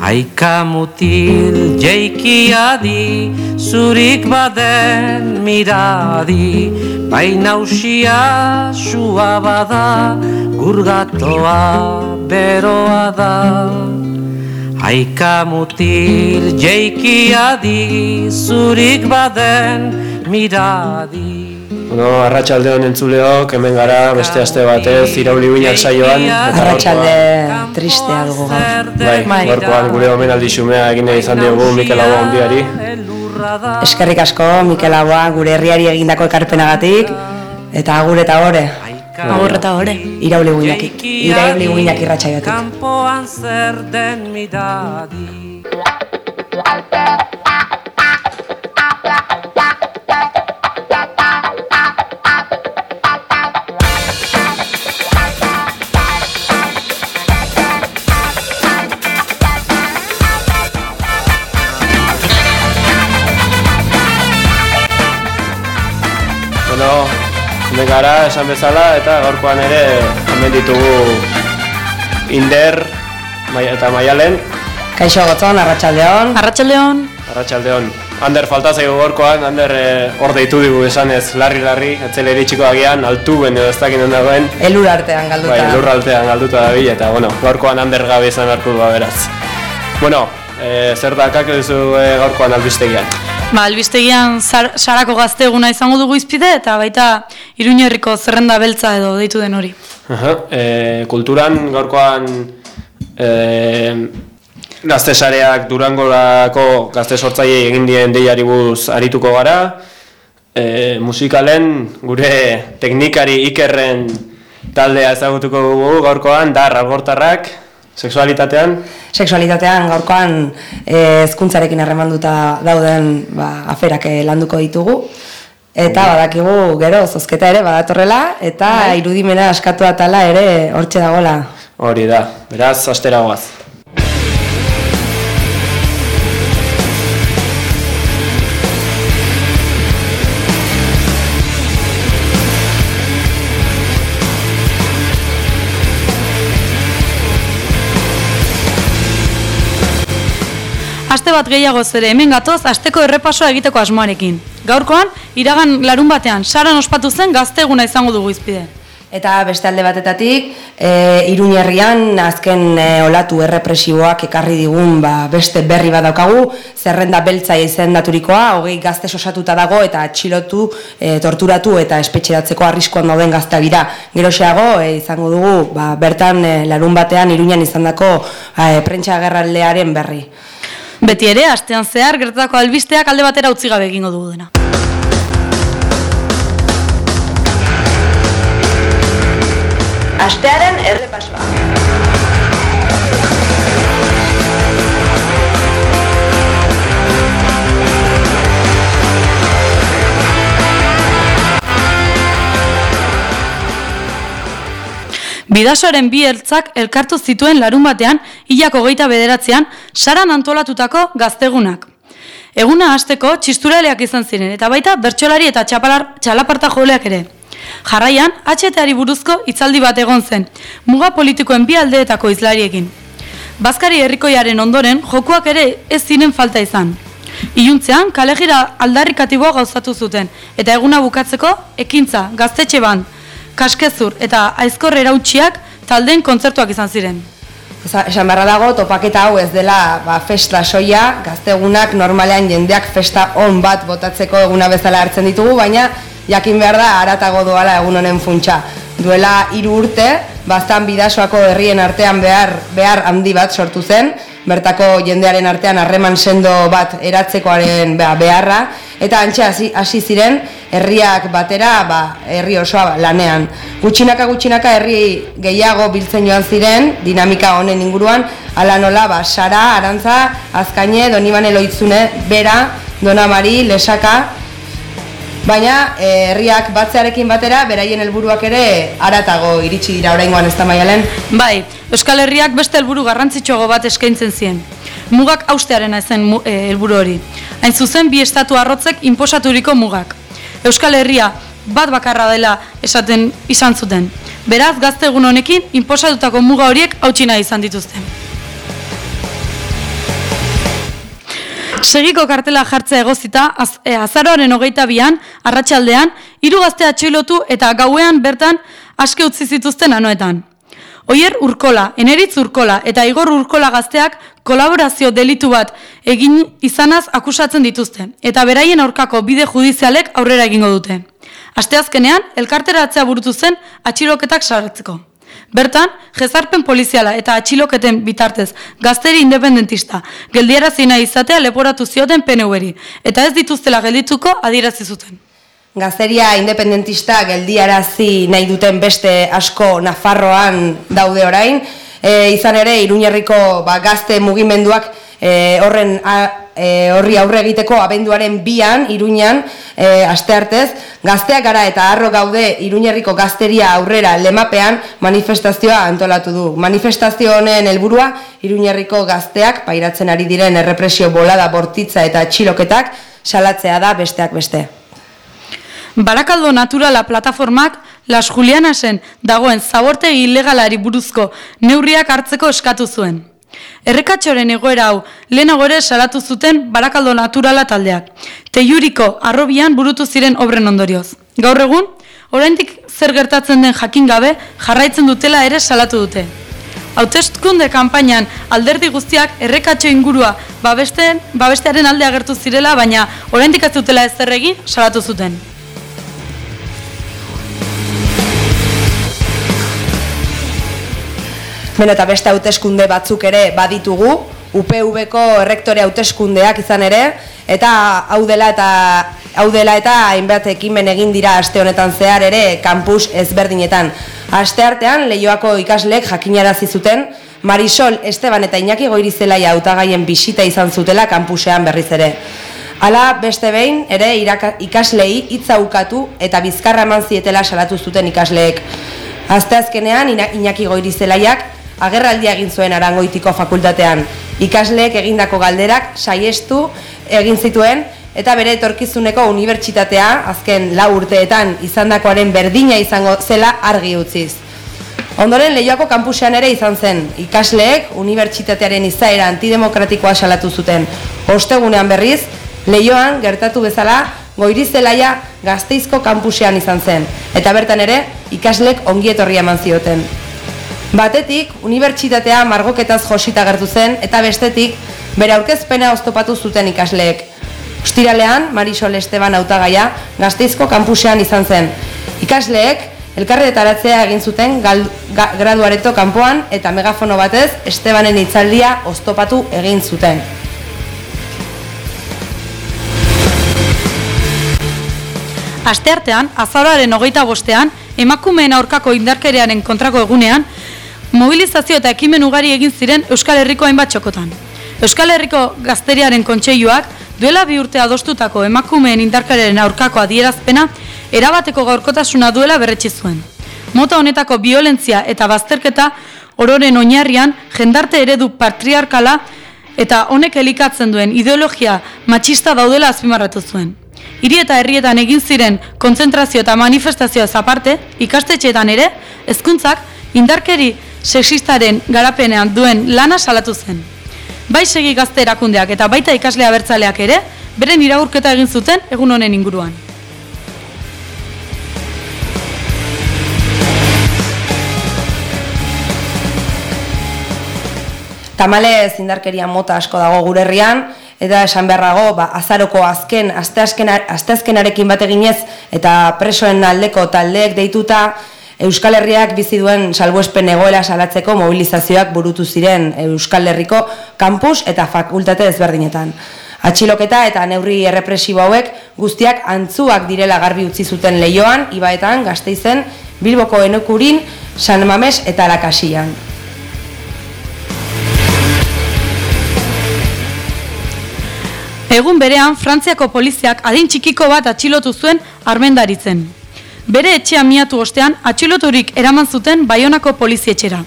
Aika mutil jeikiadi, zurik baden miradi, baina usia sua bada, gurgatoa beroa da. Aika mutil jeikiadi, zurik baden miradi. Bueno, arratsalde honen entzuleok, hemen gara beste aste batez irauli binak saioan. Arratsalde tristea dugu gaur. Bai, Bai. gaurkoan gure omen aldi xumea egin nahi izan diogu Mikel Agua ondiari. Eskerrik asko Mikel Agua gure herriari egindako ekarpenagatik eta agur eta gore. Agur eta gore. Irauli guinak, irauli guinak irratsaiotik. Kanpoan zer den midadi. Hemen gara esan bezala eta gaurkoan ere hemen ditugu Inder eta Maialen, Kaixo gotzon, arratsaldeon. Arratxaldeon. arratsaldeon. Ander falta zaigu gaurkoan, Ander eh, hor deitu digu esanez larri-larri, etzele iritsiko agian, altuben edo ez dakit non dagoen. Elur artean galduta. Bai, lurraltean galduta da eta bueno, gaurkoan Ander gabe izan beharko du beraz. Bueno, eh, zer da kak duzu eh, gaurkoan albistegian? Ba, albistegian sarako gazte eguna izango dugu izpide eta baita Iruñerriko zerrenda beltza edo deitu den hori. Aha, e, kulturan gaurkoan e, gazte Durangorako gazte sortzaile egin dien deiari buruz arituko gara. E, musikalen gure teknikari ikerren taldea ezagutuko dugu gaurkoan, dar algortarrak, sexualitatean. Sexualitatean gaurkoan eh, hezkuntzarekin harremanduta dauden ba, aferak eh, landuko ditugu. Eta badakigu gero zozketa ere badatorrela eta irudimena askatu atala ere hortxe dagola. Hori da, beraz, astera Aste bat gehiago ere hemen gatoz asteko errepasoa egiteko asmoarekin. Gaurkoan, iragan larun batean, saran ospatu zen gazte eguna izango dugu izpide. Eta beste alde batetatik, e, Iruñerrian azken e, olatu errepresiboak ekarri digun ba, beste berri bat daukagu, zerrenda beltza izendaturikoa, hogei gazte sosatuta dago eta atxilotu, e, torturatu eta espetxeratzeko arriskoan dauden gaztea bira. Geroxeago, e, izango dugu, ba, bertan e, larun batean Iruñan izandako e, prentsa agerraldearen berri. Beti ere, astean zehar gertatako albisteak alde batera utzi gabe egingo dugu dena. Astearen errepasoa. Bidasoaren bi ertzak elkartu zituen larun batean, hilako geita bederatzean, saran antolatutako gaztegunak. Eguna hasteko txisturaleak izan ziren, eta baita bertsolari eta txapalar, txalaparta joleak ere. Jarraian, HTari buruzko hitzaldi bat egon zen, muga politikoen bi aldeetako izlariekin. Bazkari herrikoiaren ondoren, jokuak ere ez ziren falta izan. Iluntzean, kalegira aldarrikatiboa gauzatu zuten, eta eguna bukatzeko, ekintza, gaztetxe ban, kaskezur eta aizkor erautsiak taldeen kontzertuak izan ziren. Eza- Esan beharra dago, topaketa hau ez dela ba, festa soia, gaztegunak normalean jendeak festa on bat botatzeko eguna bezala hartzen ditugu, baina jakin behar da aratago doala egun honen funtsa. Duela hiru urte, baztan bidasoako herrien artean behar, behar handi bat sortu zen, bertako jendearen artean harreman sendo bat eratzekoaren ba, beharra, eta antxe hasi, ziren herriak batera, ba, herri osoa lanean. Gutxinaka gutxinaka herri gehiago biltzen joan ziren, dinamika honen inguruan, ala nola, ba, Sara, Arantza, Azkaine, Donibane Loitzune, Bera, Dona Mari, Lesaka, Baina eh, herriak batzearekin batera beraien helburuak ere aratago iritsi dira oraingoan ez da maialen. Bai, Euskal Herriak beste helburu garrantzitsuago bat eskaintzen zien. Mugak austearena zen eh, helburu hori. Hain zuzen bi estatu arrotzek inposaturiko mugak. Euskal Herria bat bakarra dela esaten izan zuten. Beraz, gazte egun honekin inposatutako muga horiek hautsi nahi izan dituzte. Segiko kartela jartzea egozita, az, e, azaroaren hogeita bian, arratsaldean hiru gazte atxilotu eta gauean bertan aske utzi zituzten anoetan. Oier Urkola, Eneritz Urkola eta Igor Urkola gazteak kolaborazio delitu bat egin izanaz akusatzen dituzte, eta beraien aurkako bide judizialek aurrera egingo dute. Asteazkenean, elkarteratzea burutu zen atxiloketak sartzeko. Bertan, jezarpen poliziala eta atxiloketen bitartez gazteri independentista geldiara zina izatea leporatu zioten PNU-eri, eta ez dituztela geldituko adirazi zuten. Gazteria independentista geldiarazi nahi duten beste asko Nafarroan daude orain, e, izan ere Iruñerriko ba, gazte mugimenduak e, horren e, horri aurre egiteko abenduaren bian, iruñan, e, aste artez, gazteak gara eta harro gaude iruñerriko gazteria aurrera lemapean manifestazioa antolatu du. Manifestazio honen helburua iruñerriko gazteak, pairatzen ari diren errepresio bolada bortitza eta txiloketak, salatzea da besteak beste. Barakaldo Naturala plataformak Las Julianasen dagoen zaborte ilegalari buruzko neurriak hartzeko eskatu zuen. Errekatxoren egoera hau, lehenago ere salatu zuten barakaldo naturala taldeak. Teiuriko arrobian burutu ziren obren ondorioz. Gaur egun, oraindik zer gertatzen den jakin gabe jarraitzen dutela ere salatu dute. Hautestkunde kanpainan alderdi guztiak errekatxo ingurua babesten, babestearen alde agertu zirela, baina oraindik ez dutela ez egin salatu zuten. Beno, eta beste hauteskunde batzuk ere baditugu, UPV-ko errektore hauteskundeak izan ere, eta hau dela eta hau dela eta hainbat ekimen egin dira aste honetan zehar ere kampus ezberdinetan. Aste artean Leioako ikaslek jakinarazi zuten Marisol Esteban eta Iñaki Goirizelaia hautagaien bisita izan zutela kampusean berriz ere. Hala beste behin ere ikaslei hitza ukatu eta bizkarra eman zietela salatu zuten ikasleek. Asteazkenean Iñaki Goirizelaiak agerraldia egin zuen Arangoitiko fakultatean. Ikasleek egindako galderak saiestu egin zituen eta bere etorkizuneko unibertsitatea azken lau urteetan izandakoaren berdina izango zela argi utziz. Ondoren Leioako kampusean ere izan zen, ikasleek unibertsitatearen izaera antidemokratikoa salatu zuten. Ostegunean berriz, Leioan gertatu bezala goirizelaia gazteizko kampusean izan zen, eta bertan ere ikaslek ongietorria eman zioten. Batetik, unibertsitatea margoketaz josita gertu zen, eta bestetik, bere aurkezpena oztopatu zuten ikasleek. Ostiralean, Marisol Esteban autagaia gazteizko kampusean izan zen. Ikasleek, elkarretaratzea egin zuten gal, graduareto kanpoan eta megafono batez Estebanen itzaldia oztopatu egin zuten. Asteartean, azararen hogeita bostean, emakumeen aurkako indarkerearen kontrako egunean, mobilizazio eta ekimen ugari egin ziren Euskal Herriko hainbat txokotan. Euskal Herriko gazteriaren kontseiluak duela bi urte adostutako emakumeen indarkaren aurkako adierazpena erabateko gaurkotasuna duela berretsi zuen. Mota honetako violentzia eta bazterketa ororen oinarrian jendarte eredu patriarkala eta honek elikatzen duen ideologia matxista daudela azpimarratu zuen. Hiri eta herrietan egin ziren kontzentrazio eta manifestazioa zaparte, ikastetxeetan ere, hezkuntzak indarkeri sexistaren garapenean duen lana salatu zen. Bai segi gazte erakundeak eta baita ikaslea bertzaleak ere, beren iragurketa egin zuten egun honen inguruan. Tamalez indarkeria mota asko dago gure herrian, eta esan beharrago, ba, azaroko azken, asteazkenarekin bat eginez, eta presoen aldeko taldeek deituta, Euskal Herriak bizi duen salbuespen egoera salatzeko mobilizazioak burutu ziren Euskal Herriko kampus eta fakultate ezberdinetan. Atxiloketa eta neurri errepresibo hauek guztiak antzuak direla garbi utzi zuten leioan, ibaetan, gazteizen, Bilboko enokurin, San Mames eta Lakasian. Egun berean, Frantziako poliziak adin txikiko bat atxilotu zuen armendaritzen. Bere etxea miatu ostean, atxiloturik eraman zuten Baionako polizietxera.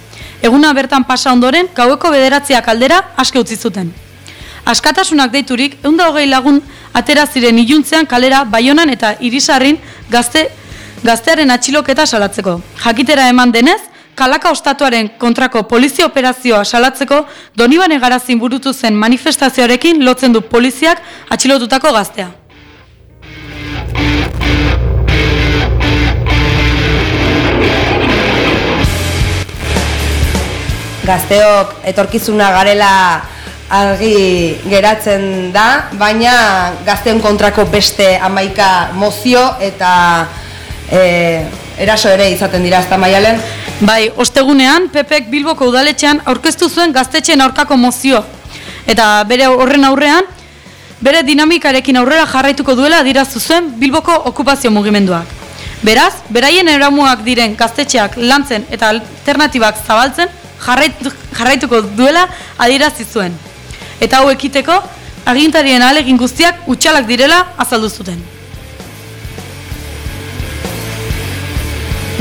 Eguna bertan pasa ondoren, gaueko bederatziak aldera aske utzi zuten. Askatasunak deiturik, eunda hogei lagun atera ziren iluntzean kalera Baionan eta Irisarrin gazte, gaztearen atxiloketa salatzeko. Jakitera eman denez, kalaka ostatuaren kontrako polizia operazioa salatzeko Donibane Garazin burutu zen manifestazioarekin lotzen du poliziak atxilotutako gaztea. Gazteok etorkizuna garela argi geratzen da, baina gazteen kontrako beste amaika mozio eta e, eraso ere izaten dira azta maialen. Bai, ostegunean, Pepek Bilboko udaletxean aurkeztu zuen gaztetxeen aurkako mozio. Eta bere horren aurrean, bere dinamikarekin aurrera jarraituko duela adirazu zuen Bilboko okupazio mugimenduak. Beraz, beraien eramuak diren gaztetxeak lantzen eta alternatibak zabaltzen jarraituko duela adirazi zuen eta hau ekiteko agintarien alegin guztiak utxalak direla azaldu zuten.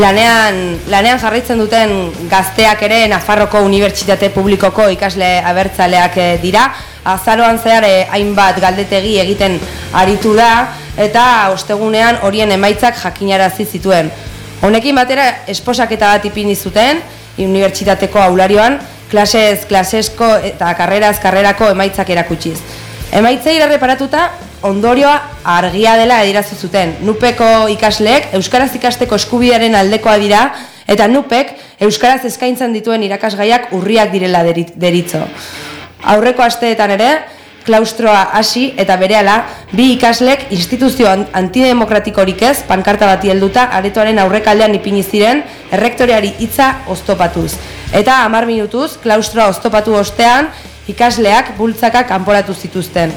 Lanean, lanean jarraitzen duten gazteak ere Nafarroko Unibertsitate Publikoko ikasle abertzaleak eh, dira. Azaroan zehar eh, hainbat galdetegi egiten aritu da eta ostegunean horien emaitzak jakinarazi zituen. Honekin batera esposaketa bat ipini zuten Unibertsitateko aularioan klasez klasesko eta karreraz karrerako emaitzak erakutsiz. Emaitzei reparatuta ondorioa argia dela edirazu zuten. Nupeko ikasleek euskaraz ikasteko eskubidearen aldekoa dira eta Nupek euskaraz eskaintzen dituen irakasgaiak urriak direla deritzo. Aurreko asteetan ere klaustroa hasi eta berehala bi ikaslek instituzio antidemokratikorik ez pankarta bati helduta aretoaren aurrekaldean ipini ziren errektoreari hitza oztopatuz. Eta hamar minutuz, klaustroa oztopatu ostean, ikasleak bultzaka kanporatu zituzten.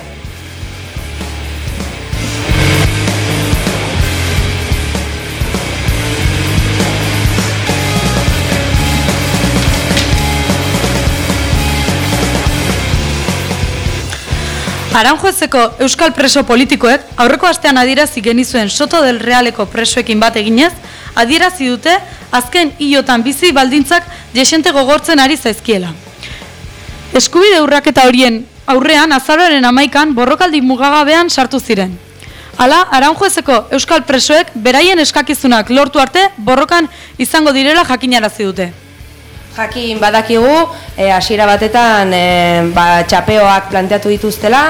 Aranjuezeko euskal preso politikoek aurreko astean adierazi genizuen Soto del Realeko presoekin bat eginez, adierazi dute azken hiotan bizi baldintzak jesente gogortzen ari zaizkiela. Eskubide urraketa horien aurrean azaroaren amaikan borrokaldi mugagabean sartu ziren. Hala, Aranjuezeko euskal presoek beraien eskakizunak lortu arte borrokan izango direla jakinarazi dute. Jakin badakigu, e, hasiera batetan e, ba, txapeoak planteatu dituztela,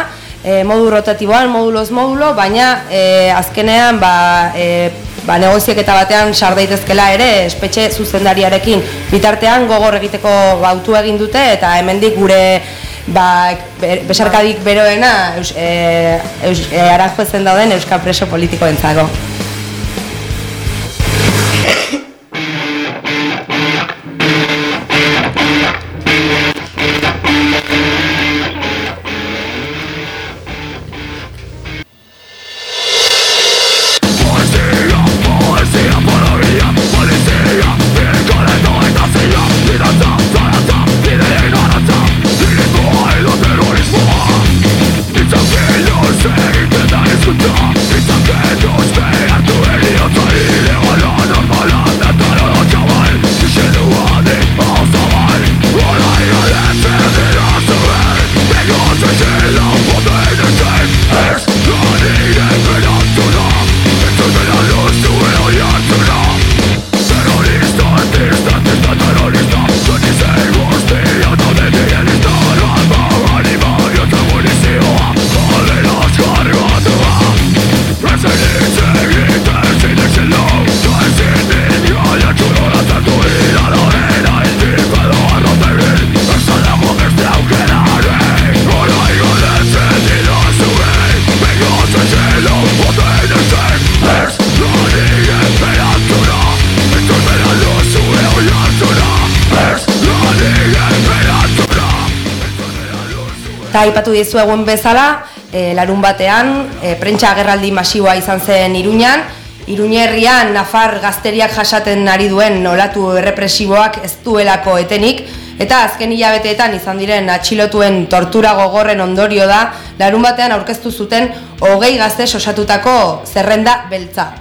e, modu rotatiboan, moduloz modulo, baina e, azkenean ba, e, ba, negoziak eta batean sar daitezkela ere espetxe zuzendariarekin bitartean gogor egiteko bautu egin dute eta hemendik gure ba, besarkadik beroena eus, e, eus, e, dauden Euskal Preso politikoentzako. Aipatu dizu egun bezala, e, larun batean, e, prentsa agerraldi masiboa izan zen Iruñan, Iruñerrian Nafar gazteriak jasaten ari duen nolatu errepresiboak ez duelako etenik, eta azken hilabeteetan izan diren atxilotuen tortura gogorren ondorio da, larun batean aurkeztu zuten hogei gazte sosatutako zerrenda beltza.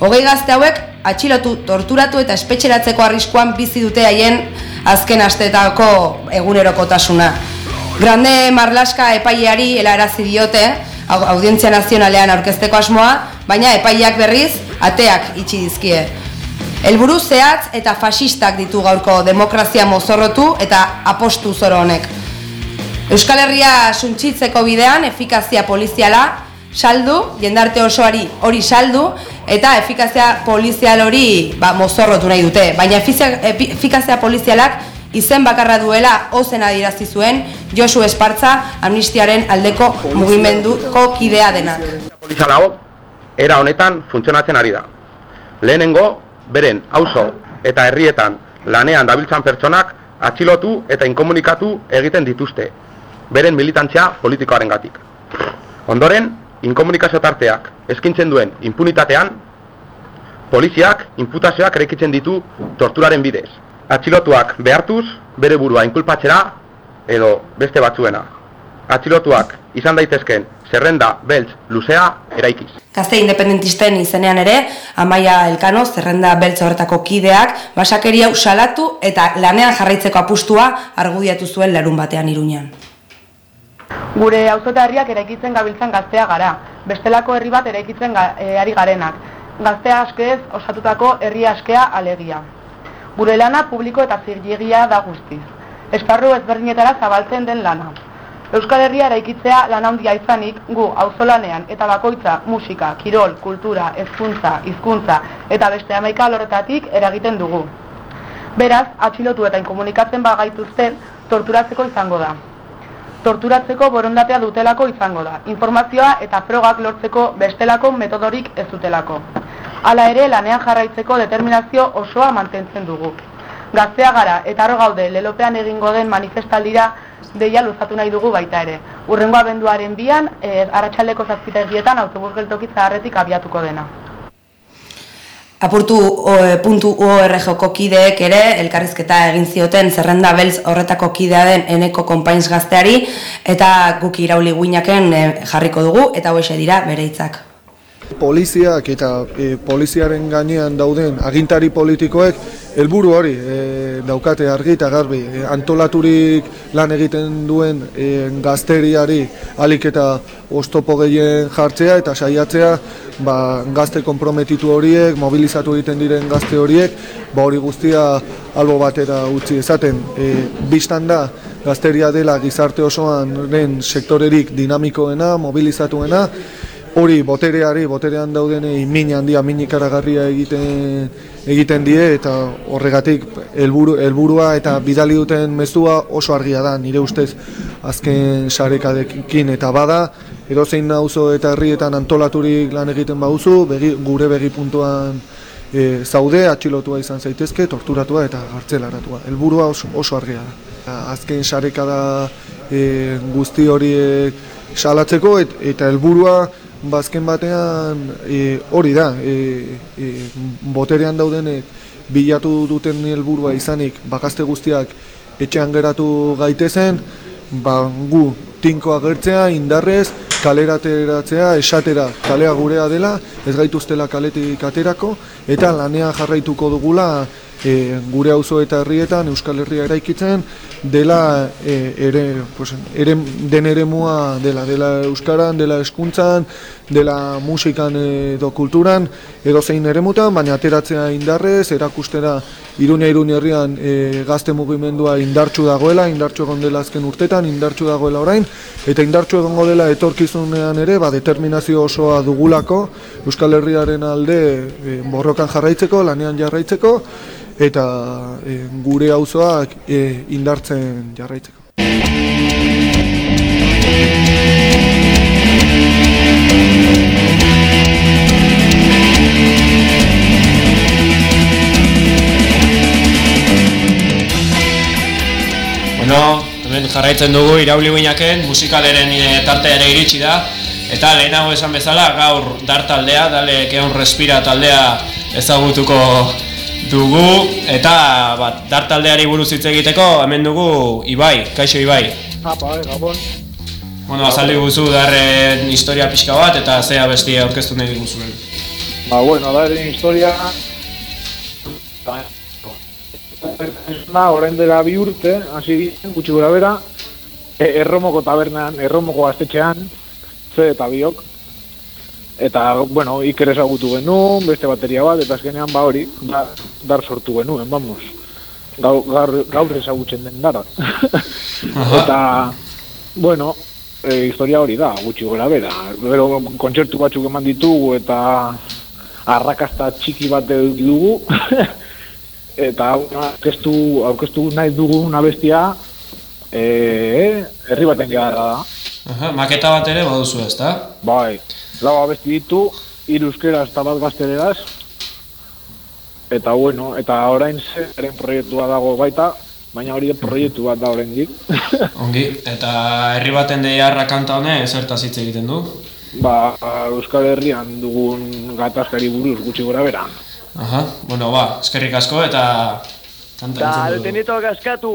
Hogei gazte hauek atxilotu, torturatu eta espetxeratzeko arriskuan bizi dute haien azken asteetako egunerokotasuna. Grande Marlaska epaileari helarazi diote audientzia nazionalean aurkezteko asmoa, baina epaileak berriz ateak itxi dizkie. Helburu zehatz eta fasistak ditu gaurko demokrazia mozorrotu eta apostu zoro honek. Euskal Herria suntsitzeko bidean efikazia poliziala saldu, jendarte osoari hori saldu eta efikazia polizial hori ba, mozorrotu nahi dute. Baina efikazia polizialak izen bakarra duela ozen adirazi zuen Josu Espartza amnistiaren aldeko mugimenduko kidea denak. Polizialago, era honetan funtzionatzen ari da. Lehenengo, beren auzo eta herrietan lanean dabiltzan pertsonak atxilotu eta inkomunikatu egiten dituzte, beren militantzia politikoaren gatik. Ondoren, inkomunikazio tarteak eskintzen duen impunitatean, poliziak inputazioak erekitzen ditu torturaren bidez. Atxilotuak behartuz, bere burua inkulpatzera edo beste batzuena. Atxilotuak izan daitezken zerrenda beltz luzea eraikiz. Gazte independentisten izenean ere, Amaia Elkano zerrenda beltz horretako kideak basakeria salatu eta lanean jarraitzeko apustua argudiatu zuen larun batean iruñan. Gure auzota herriak eraikitzen gabiltzan gaztea gara, bestelako herri bat eraikitzen ga, e, ari garenak. Gaztea askez osatutako herri askea alegia. Gure lana publiko eta zirgiegia da guztiz. Esparru ezberdinetara zabaltzen den lana. Euskal Herria eraikitzea lan handia izanik gu auzolanean eta bakoitza musika, kirol, kultura, hezkuntza, hizkuntza eta beste amaika loretatik eragiten dugu. Beraz, atxilotu eta inkomunikatzen bagaituzten torturatzeko izango da torturatzeko borondatea dutelako izango da, informazioa eta frogak lortzeko bestelako metodorik ez dutelako. Hala ere, lanean jarraitzeko determinazio osoa mantentzen dugu. Gaztea gara eta arro gaude lelopean egingo den manifestaldira deia luzatu nahi dugu baita ere. Urrengoa benduaren bian, e, arratsaleko zazpita egietan autobus geltokitza harretik abiatuko dena. Apurtu puntu joko kideek ere elkarrizketa egin zioten zerrenda beltz horretako kidea den eneko konpainz gazteari eta guk irauli guinaken eh, jarriko dugu eta hoxe dira bere hitzak. Poliziak eta e, poliziaren gainean dauden agintari politikoek helburu hori e, daukate argi eta garbi. E, antolaturik lan egiten duen e, gazteriari alik eta oztopo gehien jartzea eta saiatzea ba, gazte konprometitu horiek, mobilizatu egiten diren gazte horiek, ba hori guztia albo batera utzi ezaten. E, Bistan da, gazteria dela gizarte osoan den sektorerik dinamikoena, mobilizatuena, hori botereari, boterean daudenei min handia, min ikaragarria egiten, egiten die, eta horregatik helburu, helburua eta bidali duten mezua oso argia da, nire ustez azken sarekadekin eta bada, edo zein nauzo eta herrietan antolaturik lan egiten bauzu, begi, gure begi puntuan e, zaude, atxilotua izan zaitezke, torturatua eta gartzelaratua. Helburua oso, oso argia da. Azken sarekada e, guzti horiek salatzeko eta helburua bazken batean e, hori da, e, e, boterean daudenek bilatu duten helburua izanik bakazte guztiak etxean geratu gaitezen, ba, gu tinko agertzea, indarrez, kalerateratzea, esatera kalea gurea dela, ez gaituztela kaletik aterako, eta lanean jarraituko dugula e, gure auzo eta herrietan Euskal Herria eraikitzen dela e, ere, pues, ere den eremua dela dela euskaran, dela hezkuntzan, dela musikan edo kulturan edo zein eremutan, baina ateratzea indarrez, erakustera Irunia Irunia herrian e, gazte mugimendua indartsu dagoela, indartsu egon dela azken urtetan, indartsu dagoela orain, eta indartsu egongo dela etorkizunean ere, ba, determinazio osoa dugulako Euskal Herriaren alde e, borrokan jarraitzeko, lanean jarraitzeko, eta e, gure auzoak e, indartzen jarraitzeko. Bueno, hemen jarraitzen dugu irauli guinaken, musikaleren e, tarte ere iritsi da, eta lehenago esan bezala gaur dar taldea, dale keon respira taldea ezagutuko dugu eta bat dartaldeari buruz hitz egiteko hemen dugu Ibai, kaixo Ibai. Apa, eh, gabon. Bueno, azaldi guzu darren historia pixka bat eta zea besti aurkeztu nahi diguzuen. Ba, bueno, darren historia... Na, orain dela bi urte, hasi giten, gutxi gura bera, e, erromoko tabernan, erromoko gaztetxean, ze eta biok. Eta, bueno, iker ezagutu genuen, beste bateria bat, eta azkenean ba hori, da, dar sortu genuen, vamos. Gau, gaur, gaur ezagutzen den dara. eta, bueno, e, historia hori da, gutxi gora bera. Gero kontzertu batzuk eman ditugu eta arrakasta txiki bat dugu. eta aurkeztu, aurkeztu nahi dugu una bestia e, herri baten gara da. Aha, maketa bat ere baduzu ez, da? Bai, lau abesti ditu, hiru euskeraz eta bat gazteleraz. Eta bueno, eta orain zeren proiektua dago baita, baina hori proiektu bat da oraindik. Ongi, eta herri baten deiarra kanta hone, zertaz hitz egiten du? Ba, Euskal Herrian dugun gatazkari buruz gutxi gora bera. Aha, bueno, ba, eskerrik asko eta kanta Da, entzun dugu. detenito gaskatu!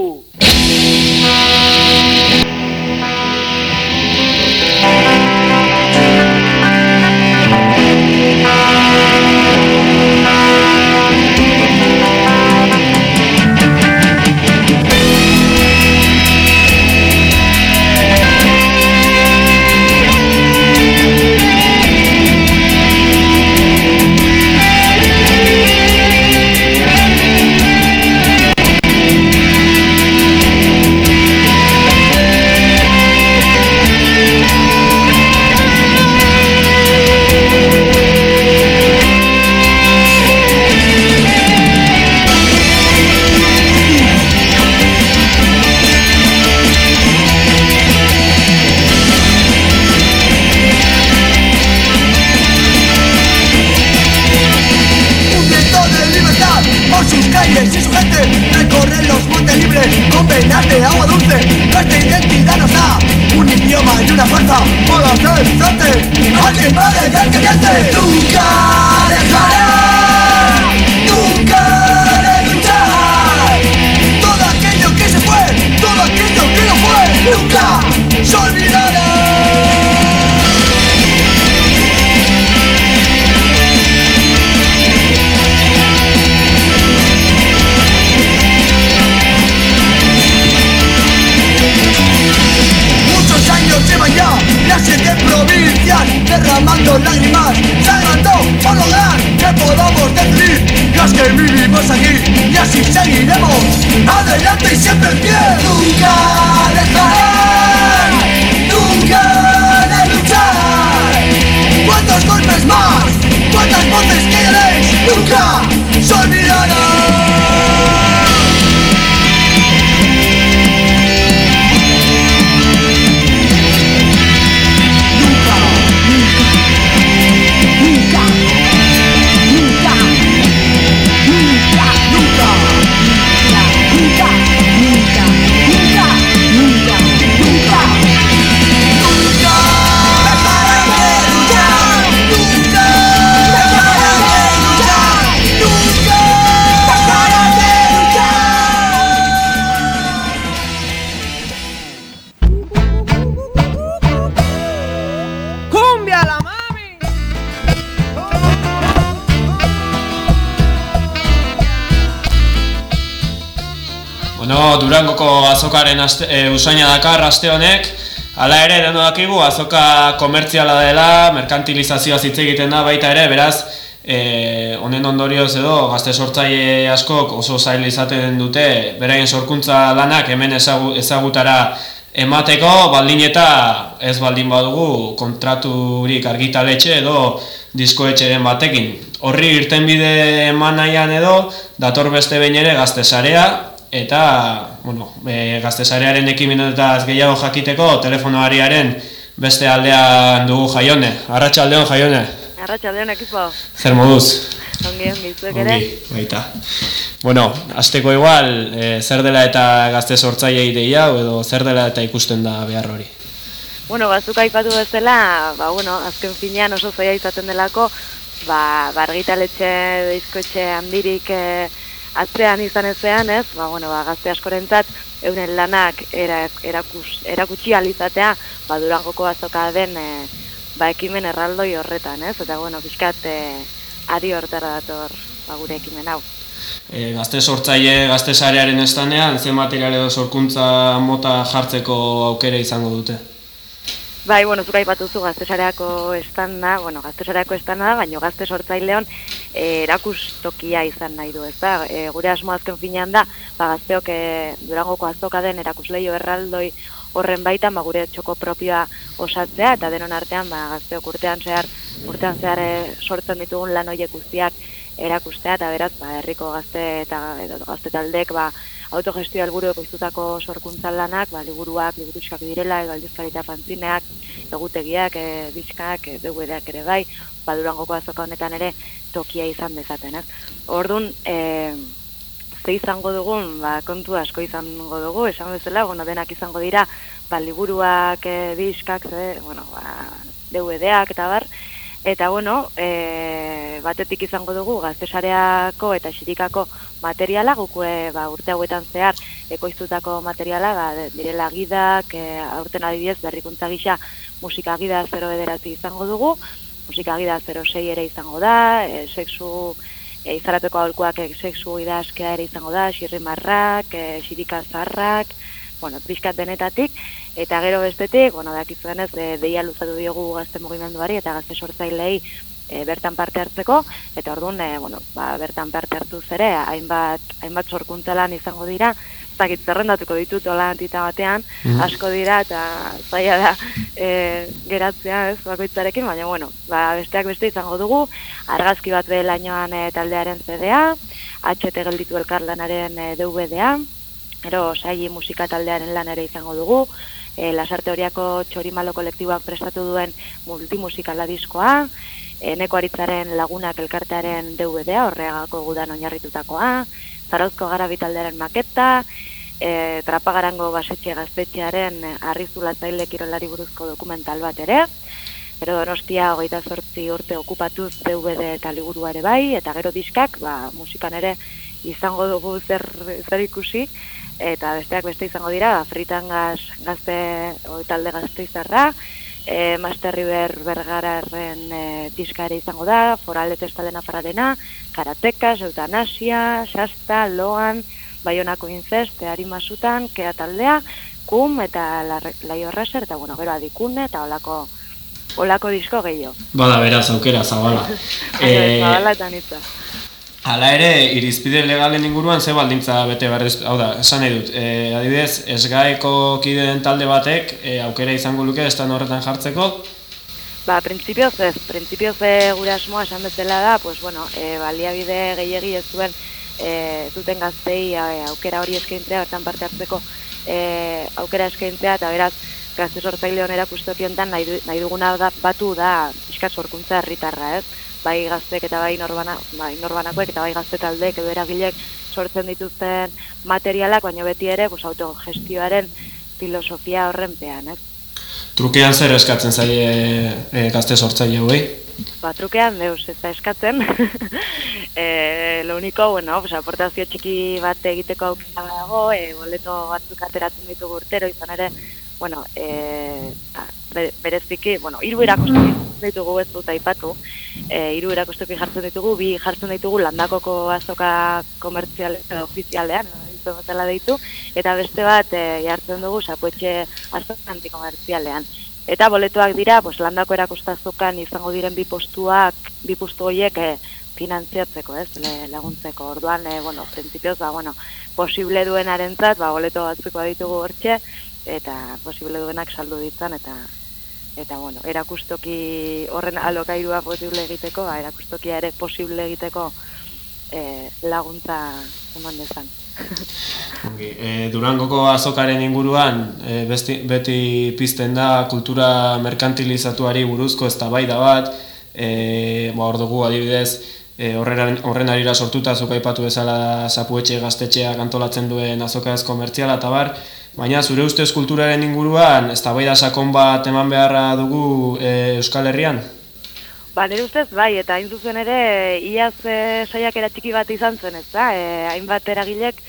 Durangoko azokaren e, usaina dakar aste honek, hala ere deno dakigu azoka komertziala dela, merkantilizazioa hitz egiten da baita ere, beraz, e, honen ondorioz edo gazte sortzaile askok oso zail izaten dute beraien sorkuntza lanak hemen ezagu, ezagutara emateko, baldin eta ez baldin badugu kontraturik argitaletxe edo diskoetxeren batekin. Horri irtenbide eman nahian edo, dator beste behin ere gazte sarea, eta bueno, e, gaztesarearen ekimenetaz gehiago jakiteko telefonoariaren beste aldean dugu jaione. Arratsaldeon jaione. Arratxaldeon ekipo, Zer moduz? ongi ongi, zuek ere? Baita. Bueno, hasteko igual, e, zer dela eta gazte sortzailei deia hau edo zer dela eta ikusten da behar hori. Bueno, bazuk aipatu bezala, ba, bueno, azken finean oso zaila izaten delako, ba, bargitaletxe, deizkoetxe handirik e, atzean izan ezean, ez? Ba, bueno, ba, gazte askorentzat euren lanak era, erakus, erakutsi ahal izatea, ba, durangoko azoka den e, ba, ekimen erraldoi horretan, ez? Eta, bueno, pixkat e, ari hortara dator ba, gure ekimen hau. E, gazte sortzaile gazte sarearen estanean, ze material edo sorkuntza mota jartzeko aukera izango dute? Bai, bueno, zuka ipatuzu gaztesareako estanda, bueno, gaztesareako estanda da, baina gazte sortzaileon e, erakustokia izan nahi du, ez da? E, gure asmo azken finean da, ba, gazteok e, durangoko azoka den erakusleio erraldoi horren baitan, ba, gure txoko propioa osatzea, eta denon artean, ba, gazteok urtean zehar, urtean zehar e, sortzen ditugun lan horiek guztiak erakustea, eta beraz, ba, herriko gazte eta edo, gazte taldek, ba, autogestio helburu ekoiztutako sorkuntzan lanak, ba, liburuak, liburuskak direla, egalduzkarita fantzineak, egutegiak, e, bizkak, e, ere bai, ba, durangoko azoka honetan ere tokia izan dezaten, ez? Orduan, e, ze izango dugun, ba, kontu asko izango dugu, esan bezala, bueno, denak izango dira, ba, liburuak, e, bizkak, ze, bueno, ba, DVD-ak eta bar, Eta bueno, e, batetik izango dugu gaztesareako eta xirikako materiala, gukue ba, urte hauetan zehar ekoiztutako materiala, ba, direla gidak, e, aurten adibidez berrikuntza gisa musika gida 0 ederatzi izango dugu, musika gida 06 ere izango da, e, sexu e, izarateko aholkuak e, sexu idazkea ere izango da, xirrimarrak, e, xirika zarrak, bueno, bizkat denetatik, Eta gero bestetik, bueno, dakizuen ez, e, deia luzatu diogu gazte mugimenduari eta gazte sortzailei e, bertan parte hartzeko, eta orduan, e, bueno, ba, bertan parte hartu zere, hainbat, hainbat sorkuntzelan izango dira, zakit zerrendatuko ditut hola antita batean, mhm. asko dira, eta zaila da e, geratzea, ez, bakoitzarekin, baina, bueno, ba, besteak beste izango dugu, argazki bat behelainoan e, taldearen CD-a, HT gelditu elkarlanaren e, DVD-a, ero, saigi musika taldearen lan ere izango dugu, e, lasarte horiako txorimalo kolektiboak prestatu duen multimusikala diskoa, e, neko aritzaren lagunak elkartearen DVD-a, horregako gudan oinarritutakoa, zarauzko gara bitaldearen maketa, e, trapagarango basetxe gaztetxearen arrizula-zaile kirolari buruzko dokumental bat ere, Gero donostia hogeita zortzi urte okupatuz DVD eta liburuare bai, eta gero diskak, ba, musikan ere izango dugu zer, zer ikusi, eta besteak beste izango dira, fritan gaz, gazte, oi talde gazte izarra, e, Master River Bergararen e, diskare izango da, Forale Testalena Faradena, Karateka, Eutanasia, Shasta, Loan, Bayonako Incest, Arimasutan, Kea taldea, Kum eta Laio Raser, eta bueno, gero adikune, eta olako, olako disko gehiago. Bada, beraz, aukera, zabala. e, zabala eta nitza. Hala ere, irizpide legalen inguruan ze baldintza bete berriz, hau da, esan nahi dut, e, adibidez, esgaeko kideen talde batek e, aukera izango luke estan horretan jartzeko? Ba, printzipioz ez, printzipioz e, gure asmoa esan bezala da, pues, bueno, e, baliabide gehiagi ez zuen e, zuten gaztei e, aukera hori eskaintzea, bertan parte hartzeko e, aukera eskaintzea, eta beraz, gazte sortzaile honera kustokiontan nahi, nahi duguna da, batu da, iskat sorkuntza herritarra, ez? bai gaztek eta bai norbana, bai norbanakoek eta bai gazte taldeek edo eragilek sortzen dituzten materialak, baina beti ere pues, autogestioaren filosofia horren pean, ez? Trukean zer eskatzen zaie e, gazte sortzaile hauei? Ba, trukean deus ez da eskatzen. e, lo único, bueno, pues, aportazio txiki bat egiteko aukera dago, e, boleto batzuk ateratzen ditugu urtero, izan ere, bueno, e, bereziki, bueno, hiru erakustoki ditugu ez dut aipatu, e, hiru erakustoki jartzen ditugu, bi jartzen ditugu landakoko azoka komertziale eta ofizialean, izan deitu, eta beste bat e, jartzen dugu sapuetxe azoka antikomertzialean. Eta boletoak dira, pues, landako erakustazokan izango diren bi postuak, bi postu horiek e, finantziatzeko, ez, laguntzeko. Orduan, e, bueno, prinsipioz, ba, bueno, posible duen arentzat, ba, boleto batzuko ditugu hortxe, eta posible duenak saldu ditzan eta eta bueno, erakustoki horren alokairua posible egiteko, ba, erakustokia ere posible egiteko e, laguntza eman dezan. e, Durangoko azokaren inguruan e, besti, beti pizten da kultura merkantilizatuari buruzko ez da bat, e, ba, hor dugu adibidez, e, horren, horren arira sortuta azoka ipatu bezala zapuetxe gaztetxeak antolatzen duen azoka ez komertziala eta bar, Baina zure ustez kulturaren inguruan eztabaida sakon bat eman beharra dugu e, Euskal Herrian? Ba, nire ustez bai, eta hain zuzen ere iaz e, saiak txiki bat izan zen, ez da? E, hainbat eragilek,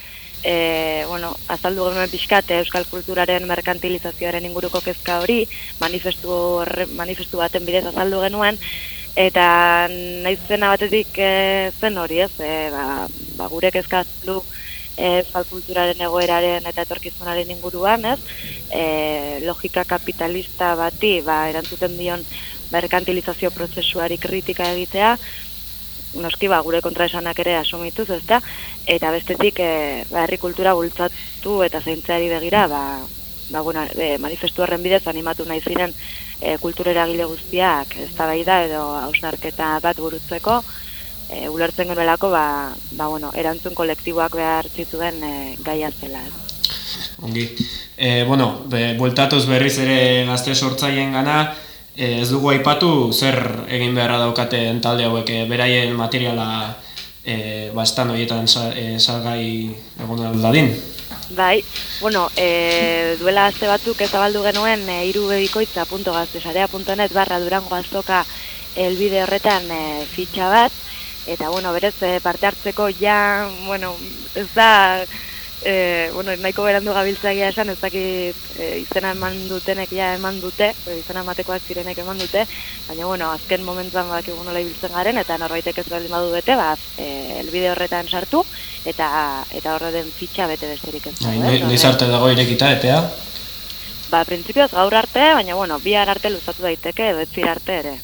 e, bueno, azaldu genuen pixkat Euskal kulturaren merkantilizazioaren inguruko kezka hori, manifestu, manifestu baten bidez azaldu genuen, eta nahi zena batetik e, zen hori, ez? E, ba, ba, gure kezka azaldu euskal kulturaren egoeraren eta etorkizunaren inguruan, ez? E, logika kapitalista bati, ba, erantzuten dion merkantilizazio prozesuari kritika egitea, noski ba, gure kontraesanak ere asumituz, ez da? Eta bestetik, e, ba, herri kultura bultzatu eta zeintzeari begira, ba, ba, bueno, e, manifestu horren bidez animatu nahi ziren e, kulturera guztiak ez da edo hausnarketa bat burutzeko, e, ulertzen genuelako, ba, ba, bueno, erantzun kolektiboak behar zituen e, gaia zela. Ongi. E, bueno, be, bueltatuz berriz ere gazte sortzaien gana, e, ez dugu aipatu zer egin beharra daukaten talde hauek e, beraien materiala e, bastan horietan e, salgai egon dadin. Bai, bueno, e, duela azte batzuk ez abaldu genuen e, irubebikoitza.gaztesarea.net barra durango azoka elbide horretan e, fitxa bat, eta bueno, berez e, parte hartzeko ja, bueno, ez da, e, bueno, nahiko berandu gabiltzagia esan, ez dakit e, izena eman dutenek ja eman dute, e, izena ematekoak zirenek eman dute, baina bueno, azken momentuan bak egun nola ibiltzen garen, eta norbaitek ez baldin badu bete, ba, e, elbide horretan sartu, eta eta horre den fitxa bete besterik ez. Bai, Noiz arte dago irekita, epea? Ba, printzipioz gaur arte, baina bueno, bihar arte luzatu daiteke, edo etzir arte ere.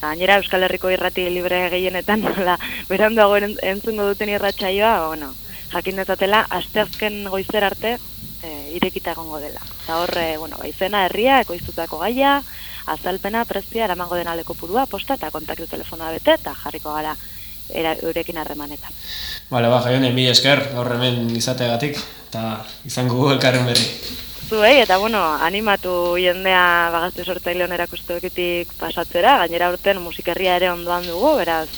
Gainera Euskal Herriko irrati libre gehienetan, nola, berandu entzungo duten irratsaioa, bueno, jakin dezatela asteazken goizer arte e, irekita egongo dela. Eta hor, e, bueno, izena herria, ekoiztutako gaia, azalpena, prezia, eramango den aldeko purua, posta eta kontaktu telefonoa bete, eta jarriko gara era, eurekin harremanetan. Bale, ba, jaione, mi esker, gaur hemen izateagatik, eta izango elkarren berri. Zuei, eta bueno, animatu jendea bagazte sortzaileon erakustuekitik pasatzera, gainera urten musikerria ere ondoan dugu, beraz,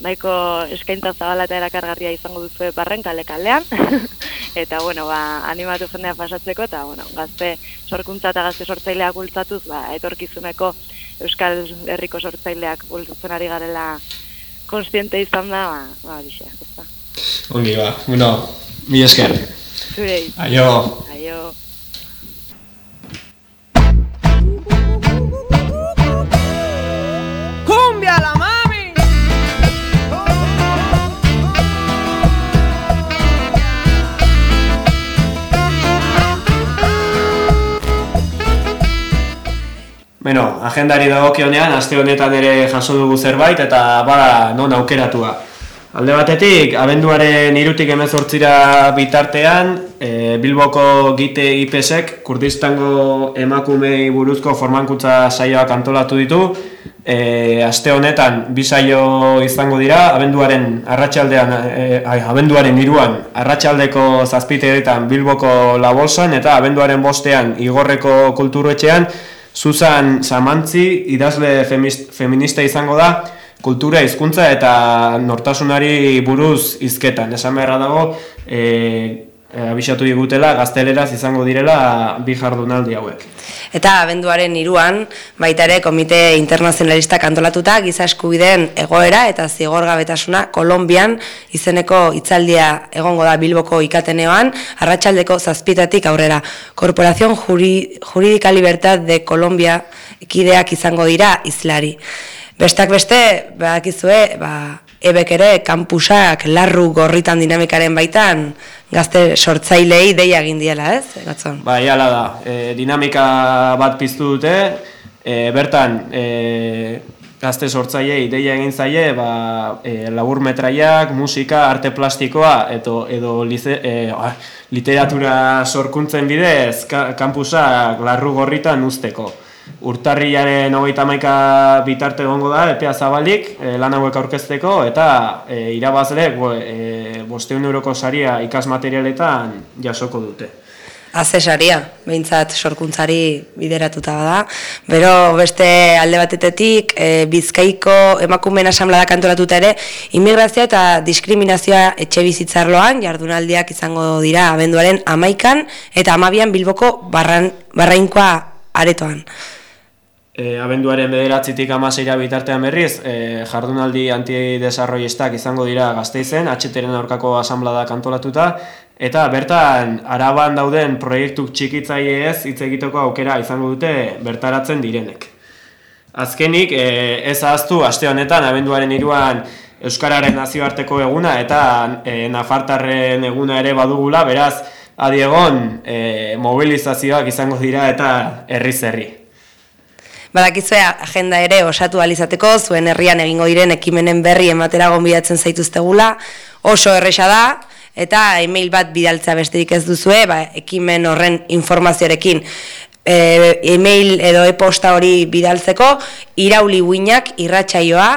nahiko eskaintza zabala eta erakargarria izango duzu barren kale kalean. eta bueno, ba, animatu jendea pasatzeko eta bueno, gazte sorkuntza eta gazte sortzaileak bultzatuz, ba, etorkizuneko Euskal Herriko sortzaileak bultzatzen ari garela konstiente izan da, ba, ba, bixe, ezta. Ongi, ba, bueno, mi esker. Zurei. Aio. Aio. Bueno, agendari dagokionean aste honetan ere jaso dugu zerbait eta bada non aukeratua. Alde batetik, abenduaren irutik emezortzira bitartean, e, Bilboko gite IPSek Kurdistango emakumei buruzko formankutza saioak antolatu ditu. E, aste honetan, bi saio izango dira, abenduaren arratsaldean, e, abenduaren iruan, arratsaldeko zazpiteetan Bilboko labolsan eta abenduaren bostean igorreko kulturetxean, Susan Samantzi idazle feminista izango da kultura hizkuntza eta nortasunari buruz hizketan. Esan beharra dago, e, e, abisatu digutela gazteleraz izango direla bi jardunaldi hauek. Eta abenduaren iruan, baita ere komite internazionalista kantolatuta giza eskubideen egoera eta zigorgabetasuna Kolombian izeneko hitzaldia egongo da Bilboko ikateneoan, arratsaldeko zazpitatik aurrera. Korporazion Juridika Libertad de Colombia ikideak izango dira izlari. Bestak beste, badakizue, ba, ebek ere, kampusak, larru gorritan dinamikaren baitan, gazte sortzailei deia egin diela, ez? Gatzon. Ba, iala da. E, dinamika bat piztu dute, e, bertan e, gazte sortzailei deia egin zaie, ba, e, labur metraiak, musika, arte plastikoa, eto, edo lize, e, literatura sorkuntzen bidez, ka, kampusak larru gorritan usteko. Urtarriaren hogeita maika bitarte egongo da, epea zabalik, e, lan hauek aurkezteko, eta e, irabazle, e, bosteun euroko saria ikas materialetan jasoko dute. Aze saria, behintzat sorkuntzari bideratuta da. Bero beste alde batetetik, e, bizkaiko emakumen asamblada kantolatuta ere, immigrazioa eta diskriminazioa etxe bizitzarloan, jardunaldiak izango dira abenduaren amaikan, eta amabian bilboko barran, barrainkoa aretoan e, abenduaren bederatzitik amaseira bitartean berriz, e, jardunaldi antidesarroiestak izango dira gazteizen, HTren aurkako asamblada kantolatuta, eta bertan araban dauden proiektu txikitzaile ez hitz egiteko aukera izango dute bertaratzen direnek. Azkenik, e, ez ahaztu, aste honetan, abenduaren iruan, Euskararen nazioarteko eguna eta e, Nafartarren eguna ere badugula, beraz, adiegon e, mobilizazioak izango dira eta herri. Badakizue agenda ere osatu alizateko, zuen herrian egingo diren ekimenen berri ematera gonbidatzen zaituztegula, oso erresa da, eta email bat bidaltza besterik ez duzue, ba, ekimen horren informazioarekin e, email edo e-posta hori bidaltzeko, irauli guinak irratsaioa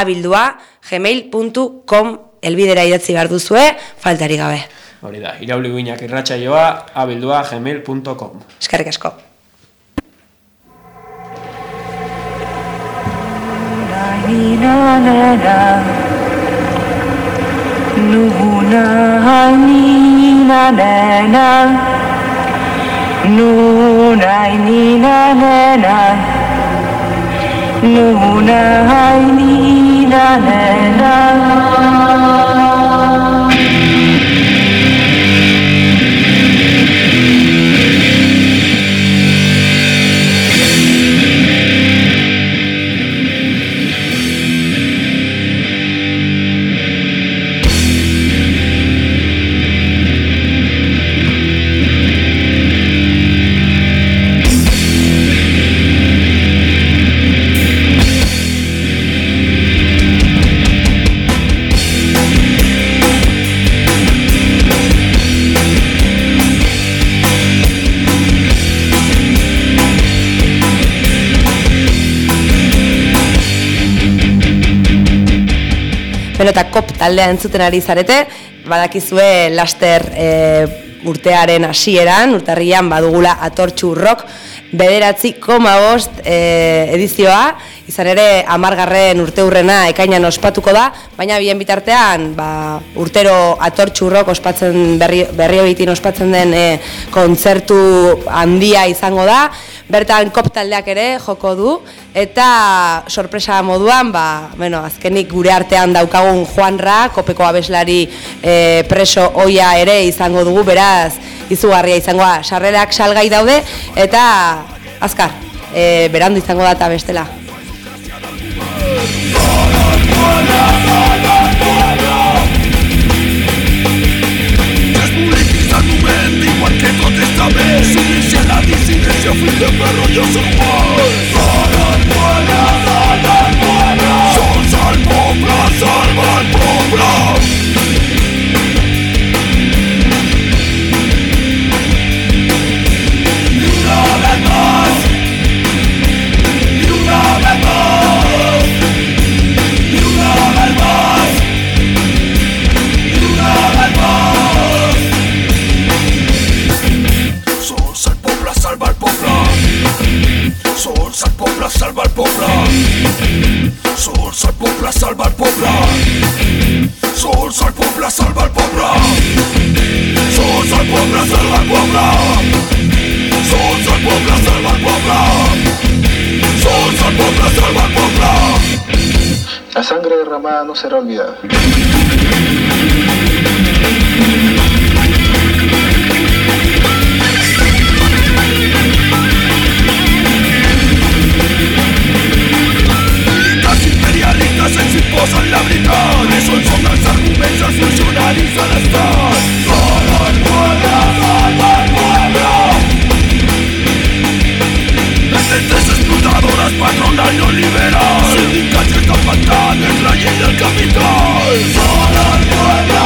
abildua gmail.com elbidera idatzi behar duzue, faltari gabe. Hori da, irauli guinak irratsaioa abildua gmail.com Eskerrik asko. dinadala Nuhu na ni na na na Nuhu na ni na taldea entzuten ari zarete, badakizue laster e, urtearen hasieran, urtarrian badugula atortxu rock, bederatzi koma bost e, edizioa, izan ere amargarren urte hurrena ekainan ospatuko da, baina bien bitartean ba, urtero atortxu rock ospatzen berri, berri ospatzen den e, kontzertu handia izango da, bertan kop taldeak ere joko du eta sorpresa moduan ba, bueno, azkenik gure artean daukagun Juanra kopeko abeslari e, preso oia ere izango dugu beraz izugarria izangoa sarrerak salgai daude eta azkar e, berandu izango da eta bestela Salva al pueblo, salva al pueblo no será olvidada. Las imperialistas en su la brigada son sombras argumentas funcionalizadas tal. Solo el pueblo salva al pueblo. Las tres explotadoras patronal no. Del capital. Salva el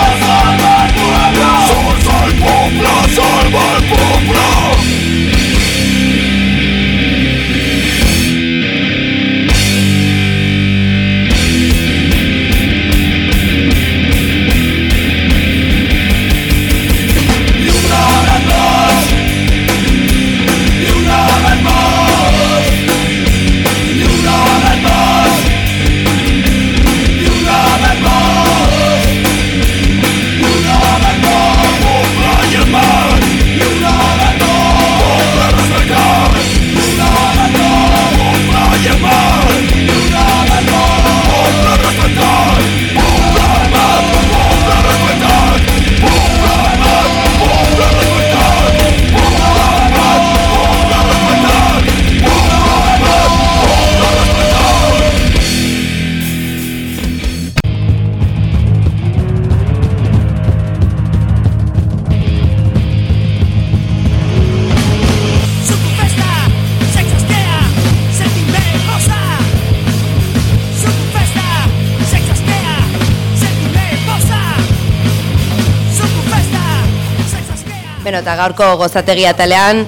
eta gaurko gozategi atalean,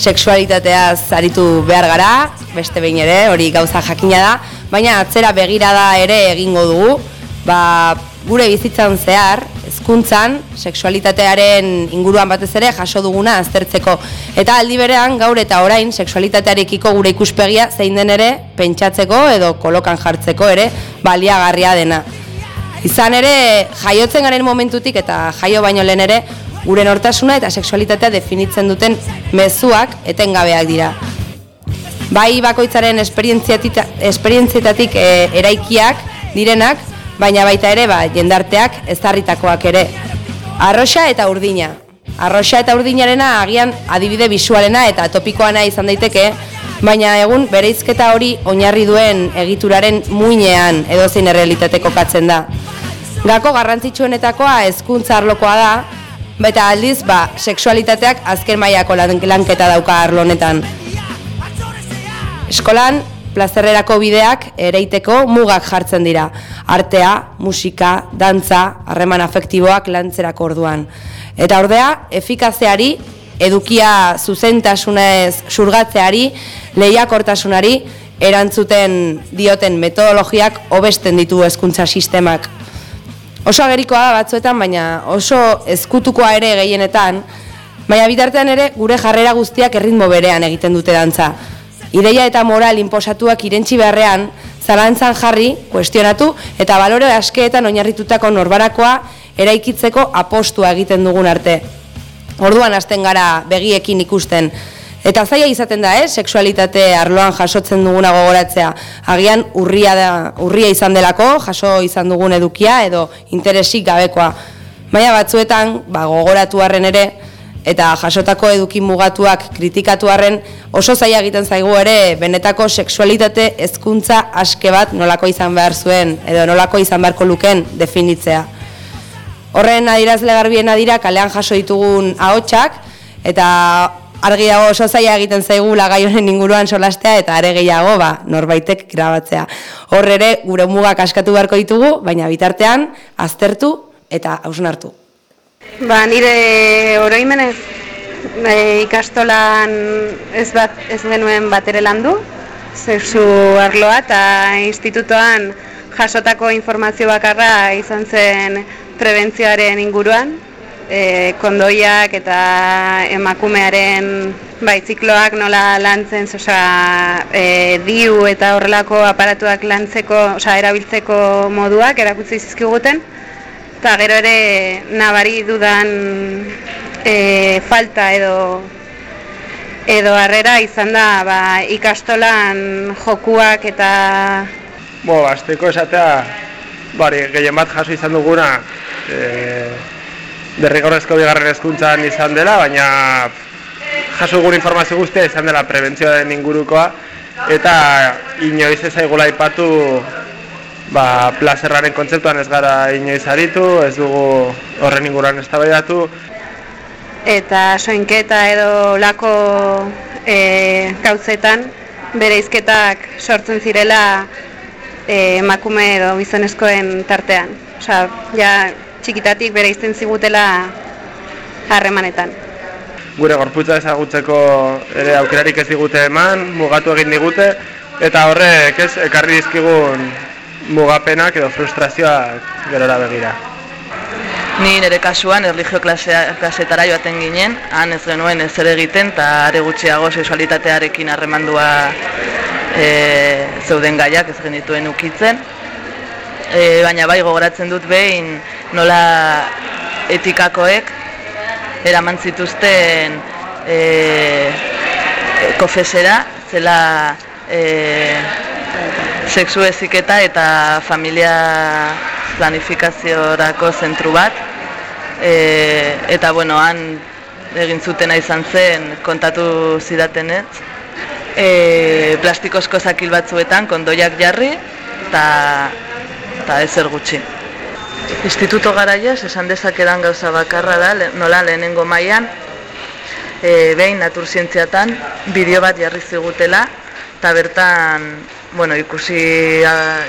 seksualitateaz aritu behar gara, beste behin ere, hori gauza jakina da, baina atzera begirada ere egingo dugu, ba, gure bizitzan zehar, hezkuntzan, sexualitatearen inguruan batez ere jaso duguna aztertzeko. Eta aldi berean, gaur eta orain, sexualitatearekiko gure ikuspegia zein den ere, pentsatzeko edo kolokan jartzeko ere, baliagarria dena. Izan ere, jaiotzen garen momentutik eta jaio baino lehen ere, gure nortasuna eta sexualitatea definitzen duten mezuak etengabeak dira. Bai bakoitzaren esperientzietatik e, eraikiak direnak, baina baita ere ba, jendarteak ezarritakoak ere. Arroxa eta urdina. Arroxa eta urdinarena agian adibide bisualena eta topikoana izan daiteke, baina egun bereizketa hori oinarri duen egituraren muinean edozein errealitate kokatzen da. Gako garrantzitsuenetakoa hezkuntza arlokoa da, Beta aldiz, ba, seksualitateak azken mailako lanketa dauka arlo honetan. Eskolan, plazerrerako bideak ereiteko mugak jartzen dira. Artea, musika, dantza, harreman afektiboak lantzerako orduan. Eta ordea, efikazeari, edukia zuzentasunez surgatzeari, lehiakortasunari, erantzuten dioten metodologiak hobesten ditu hezkuntza sistemak oso agerikoa batzuetan, baina oso ezkutukoa ere gehienetan, baina bitartean ere gure jarrera guztiak erritmo berean egiten dute dantza. Ideia eta moral inposatuak irentzi beharrean, zalantzan jarri, kuestionatu, eta balore askeetan oinarritutako norbarakoa eraikitzeko apostua egiten dugun arte. Orduan hasten gara begiekin ikusten, Eta zaila izaten da, eh, sexualitate arloan jasotzen duguna gogoratzea. Agian urria da, urria izan delako, jaso izan dugun edukia edo interesik gabekoa. Baina batzuetan, ba, gogoratu harren ere, eta jasotako edukin mugatuak kritikatu harren, oso zaila egiten zaigu ere, benetako sexualitate hezkuntza aske bat nolako izan behar zuen, edo nolako izan beharko luken definitzea. Horren adirazle garbiena dira, kalean jaso ditugun ahotsak, eta argi dago oso zaila egiten zaigu lagai honen inguruan solastea eta are gehiago ba, norbaitek grabatzea. Hor ere gure mugak askatu beharko ditugu, baina bitartean aztertu eta hausnartu. Ba, nire oroimenez e, ikastolan ez bat ez denuen batere landu, sexu arloa eta institutoan jasotako informazio bakarra izan zen prebentzioaren inguruan, e, kondoiak eta emakumearen bai, zikloak nola lantzen, osea, e, diu eta horrelako aparatuak lantzeko, osea, erabiltzeko moduak erakutsi zizkiguten. Eta gero ere nabari dudan e, falta edo edo harrera izan da ba, ikastolan jokuak eta... Bo, azteko esatea, bari, gehien bat jaso izan duguna, e, derrigorrezko bigarren hezkuntzan izan dela, baina jaso egun informazio guztia izan dela prebentzioaren ingurukoa eta inoiz ez aigula ipatu ba, plazerraren kontzeptuan ez gara inoiz aritu, ez dugu horren inguruan ez Eta soinketa edo lako e, gauzetan bere izketak sortzen zirela e, emakume edo gizonezkoen tartean. Osa, ja, txikitatik bere izten zigutela harremanetan. Gure gorputza ezagutzeko ere aukerarik ez digute eman, mugatu egin digute, eta horrek ez ekarri dizkigun mugapenak edo frustrazioak gerora begira. Ni nire kasuan erlijio klasea, klasetara joaten ginen, han ez genuen ez ere egiten, eta are gutxiago sexualitatearekin harremandua e, zeuden gaiak ez genituen ukitzen. E, baina bai gogoratzen dut behin nola etikakoek eraman zituzten e, kofesera, zela e, sexu eziketa eta familia planifikaziorako zentru bat. E, eta bueno, han egin zutena izan zen kontatu zidatenez. E, plastikozko zakil batzuetan kondoiak jarri eta, eta ezer gutxi. Instituto Garaiaz, esan dezakedan gauza bakarra da, nola lehenengo mailan e, behin naturzientziatan bideo bat jarri zigutela, eta bertan bueno, ikusi,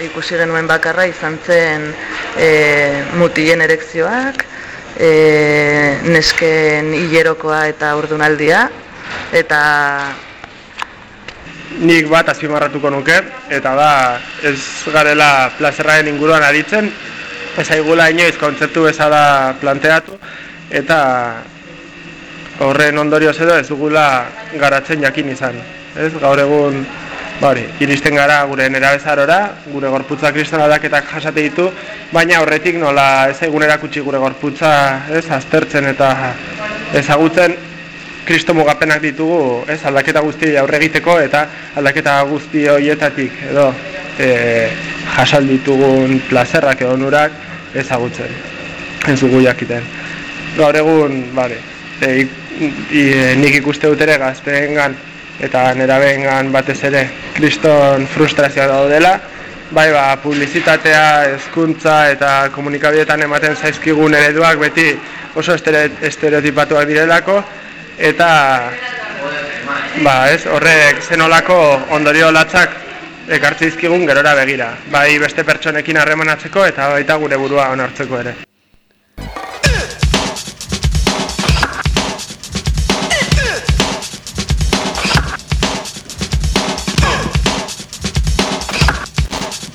ikusi genuen bakarra izan zen e, mutilen erekzioak, e, nesken hilerokoa eta urdunaldia, eta nik bat azpimarratuko nuke, eta da ez garela plazerraren inguruan aditzen, ez aigula inoiz kontzeptu bezala planteatu, eta horren ondorioz edo ez dugula garatzen jakin izan. Ez, gaur egun bari, iristen gara gure nerabezarora, gure gorputza kriston aldaketak jasate ditu, baina horretik nola ez egun erakutsi gure gorputza ez, aztertzen eta ezagutzen kristo mugapenak ditugu ez, aldaketa guzti aurre egiteko eta aldaketa guzti horietatik edo e, jasal ditugun plazerrak edo nurak ezagutzen. Ez dugu jakiten. Gaur egun, bari, e, e, nik ikuste dut ere gazpeengan eta nerabengan batez ere kriston frustrazioa daudela bai ba, publizitatea, hezkuntza eta komunikabidetan ematen zaizkigun ereduak beti oso estereotipatuak direlako eta ba, ez, horrek zenolako ondorio latzak ekartze dizkigun gerora begira. Bai beste pertsonekin harremanatzeko eta baita gure burua onartzeko ere.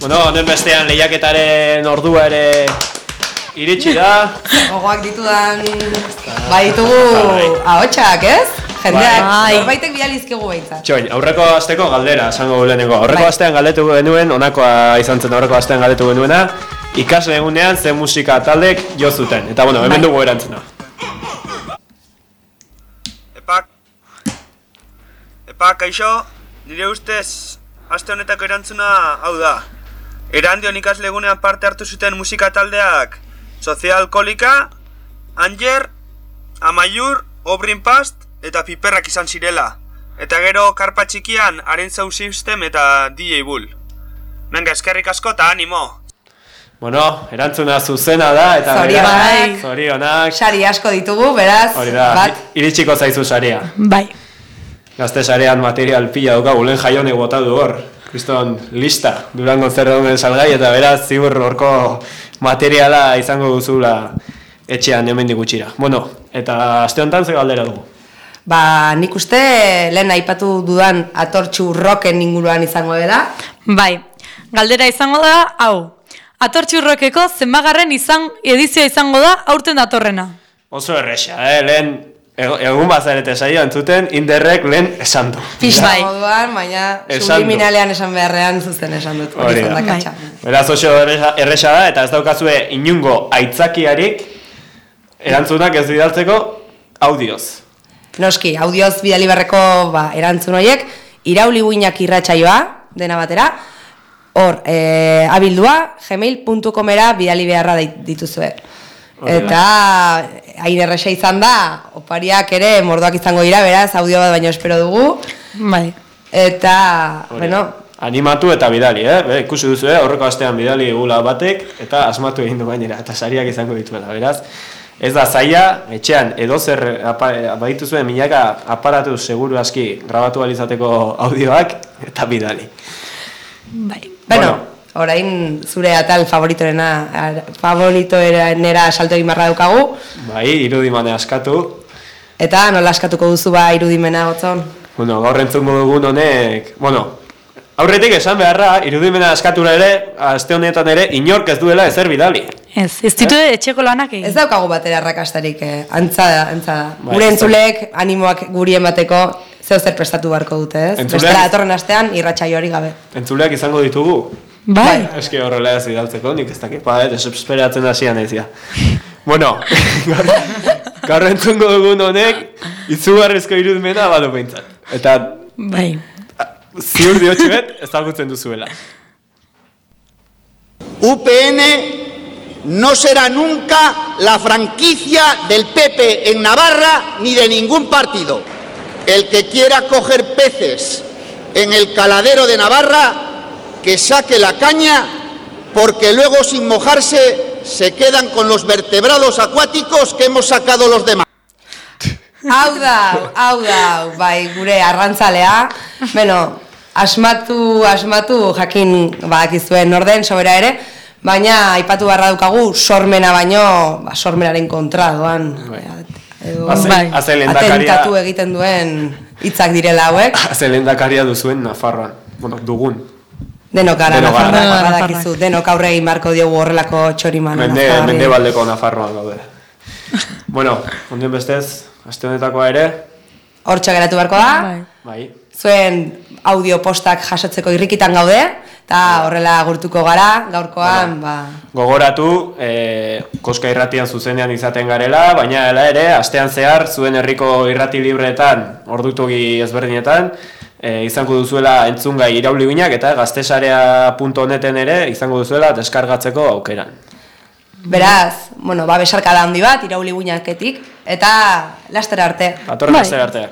Bueno, honen bestean lehiaketaren ordua ere iritsi da. Gogoak ditudan baditugu ahotsak, ez? Jendeak, Bai. norbaitek bidalizkigu behintzat. Txoin, aurreko asteko galdera, esango lehenengo. Aurreko Bai. astean galdetu genuen, honakoa izan zen aurreko astean galdetu genuena, ikasle egunean ze musika taldek jo zuten. Eta bueno, hemen Bai. dugu erantzuna. Epak, epak, kaixo, nire ustez, aste honetako erantzuna hau da. Erandion ikaslegunean parte hartu zuten musika taldeak Sozial Kolika, Anger, Amaiur, Obrin Past eta Piperrak izan zirela. Eta gero karpa txikian Haren Zau System eta DJ Bull. Venga, eskerrik asko eta animo! Bueno, erantzuna zuzena da, eta Zorionak. zorionak. Sari asko ditugu, beraz, Hori da, bat. iritsiko zaizu saria. Bai. Gazte sarean material pila daukagu, lehen jaionek bota du hor. Kriston lista, Durango zerromen salgai, eta beraz, ziur horko materiala izango duzula etxean hemen gutxira. Bueno, eta aste honetan ze galdera dugu. Ba, nik uste lehen aipatu dudan atortxu rocken inguruan izango dela. Bai, galdera izango da, hau. Atortxurrokeko zenbagarren izan, edizioa izango da aurten datorrena. Oso erresa, eh? lehen egun bazarete saio entzuten, inderrek lehen esan du. Moduan, baina subliminalean esan beharrean zuzen esan dut. Hori da. katxa. Beraz oso erresa, da, eta ez daukazue inungo aitzakiarik erantzunak ez bidaltzeko audioz. Noski, audioz bidali berreko ba, erantzun horiek, irauli guinak irratsaioa, dena batera, hor, e, abildua, gmail.comera bidali beharra dituzue. Eta hain erresa izan da, opariak ere mordoak izango dira, beraz, audio bat baino espero dugu. Bai. Eta, Hori. bueno, Animatu eta bidali, eh? Be, ikusi duzu, eh? Horreko astean bidali egula batek, eta asmatu egin du gainera, eta sariak izango dituela, beraz. Ez da zaila, etxean edozer apa, baditu zuen milaka aparatu seguru aski grabatu ahal izateko audioak, eta bidali. Bai. bueno, orain zure atal favoritorena, favoritoenera salto egin barra daukagu, Bai, irudimane askatu, eta nola askatuko duzu ba irudimena gotzon? Bueno, gaur entzungo dugun honek, bueno, aurretik esan beharra, irudimena askatura ere, aste honetan ere, inork ez duela ezer bidali. Ez, ez ditu etxeko lanak egin. Ez daukagu batera arrakastarik, eh? antza da, antza da. Bai, Gure entzulek animoak guri emateko zeo zer prestatu beharko dute, ez? Entzuleak- Bestela datorren astean irratsaio hori gabe. Entzuleak izango ditugu. Bai. Eske horrela ez idaltzeko, nik ez dakit, ba, ez esperatzen hasia naizia. Bueno, gaur, gaur entzungo dugun honek, izugarrizko irudimena badu behintzat. Eta Bai. ziur diotxuet, ezagutzen duzuela. UPN no será nunca la franquicia del PP en Navarra ni de ningún partido. El que quiera coger peces en el caladero de Navarra, que saque la caña, porque luego sin mojarse se quedan con los vertebrados acuáticos que hemos sacado los demás. Hau da, hau da, bai, gure arrantzalea. Beno, asmatu, asmatu, jakin badakizuen orden, sobera ere. baina aipatu beharra daukagu sormena baino, ba, sormenaren kontra doan. Edo, bai, lehendakaria- atentatu egiten duen hitzak direla hauek. Ze lehendakaria duzuen Nafarroan. Bueno, dugun. Denok gara, Denok Denok badakizu, denok aurre egin barko diogu horrelako txorimana. Mende, Nafarrari. mendebaldeko Nafarroan gaude. bueno, ondien bestez, aste honetakoa ere. Hortxe geratu beharko da. Bai. Zuen audio postak jasotzeko irrikitan gaude, eta horrela gurtuko gara, gaurkoan, ba, Gogoratu, e, koska irratian zuzenean izaten garela, baina hala ere, astean zehar, zuen herriko irrati libreetan, ordutogi ezberdinetan, e, izango duzuela entzungai irauli binak eta gaztesarea.neten ere izango duzuela deskargatzeko aukeran. beraz, bueno, ba, besarkada handi bat, irauli guinaketik, eta laster arte. Atorren bai. arte.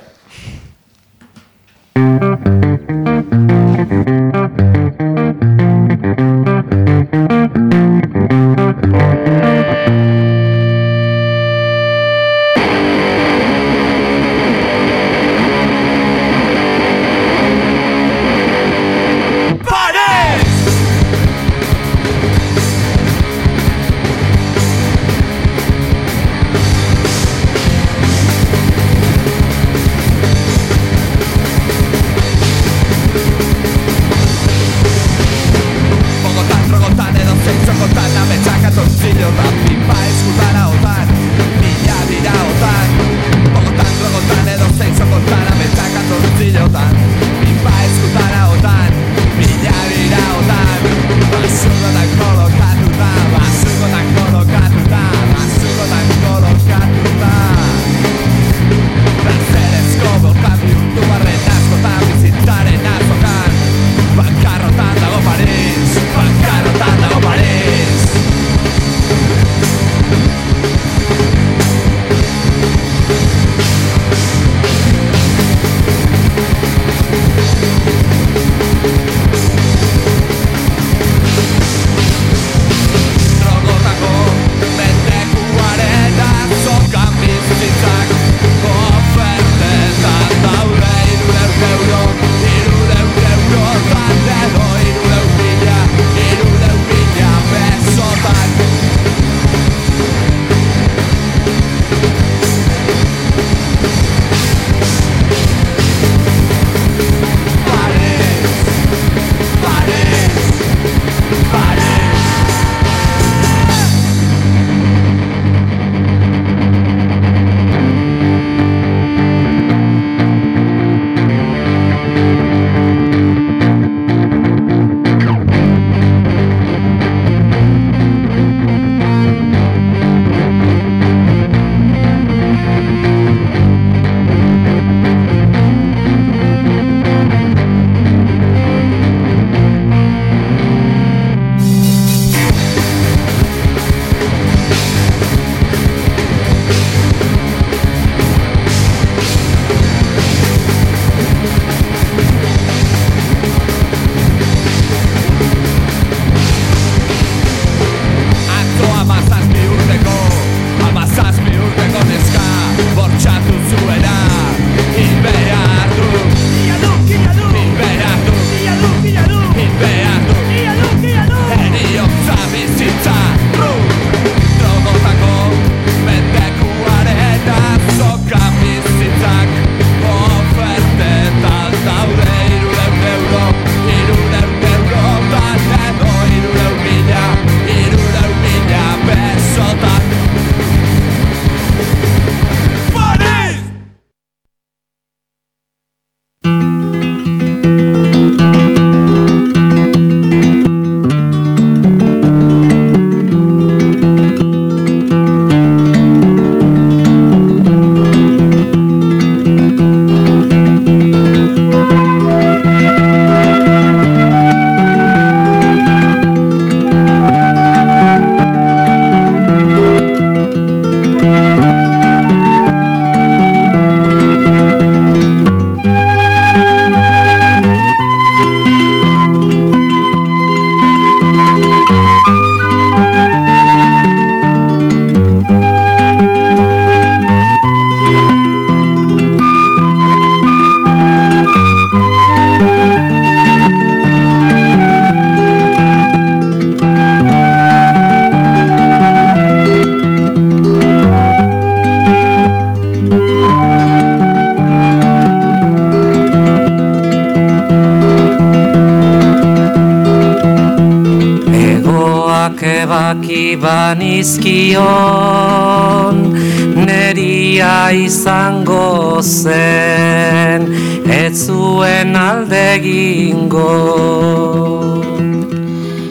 Zen Ez zuen alde gingo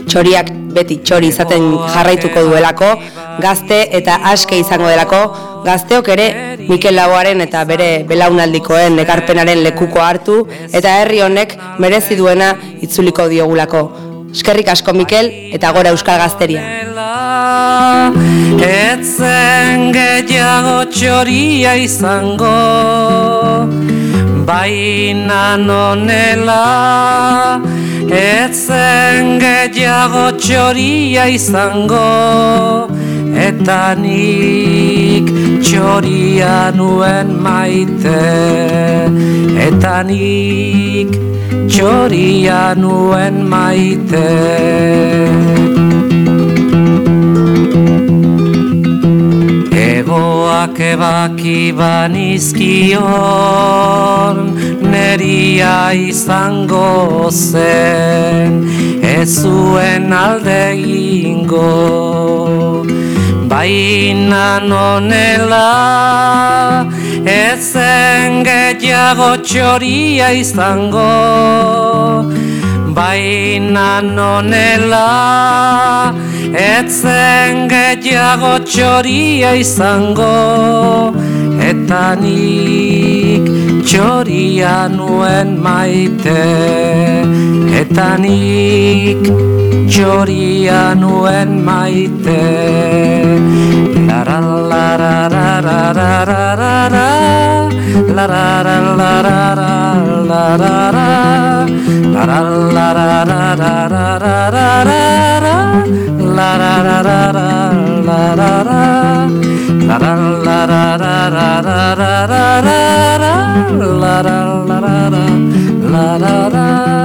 Txoriak beti txori izaten jarraituko duelako, gazte eta aske izango delako, gazteok ere Mikel Laboaren eta bere belaunaldikoen ekarpenaren lekuko hartu eta herri honek merezi duena itzuliko diogulako. Eskerrik asko Mikel eta gora Euskal Gazteria. Etzen gehiago txoria izango Baina nonela. Etzen gehiago txoria izango Eta nik txoria nuen maite. Eta nik txoria nuen maite Egoak ebaki banizkion Neria izango zen Ez zuen alde ingo Baina nonela Ezen gehiago txoria izango Baina nonela Etzen gehiago txoria izango Eta nik txoria nuen maite Eta nik txoria nuen maite. Lara lara lara lara lara Lara lara lara La la la la la la la la la. La La la la la la la La la La la la la la la la. La la la La da la da da la da da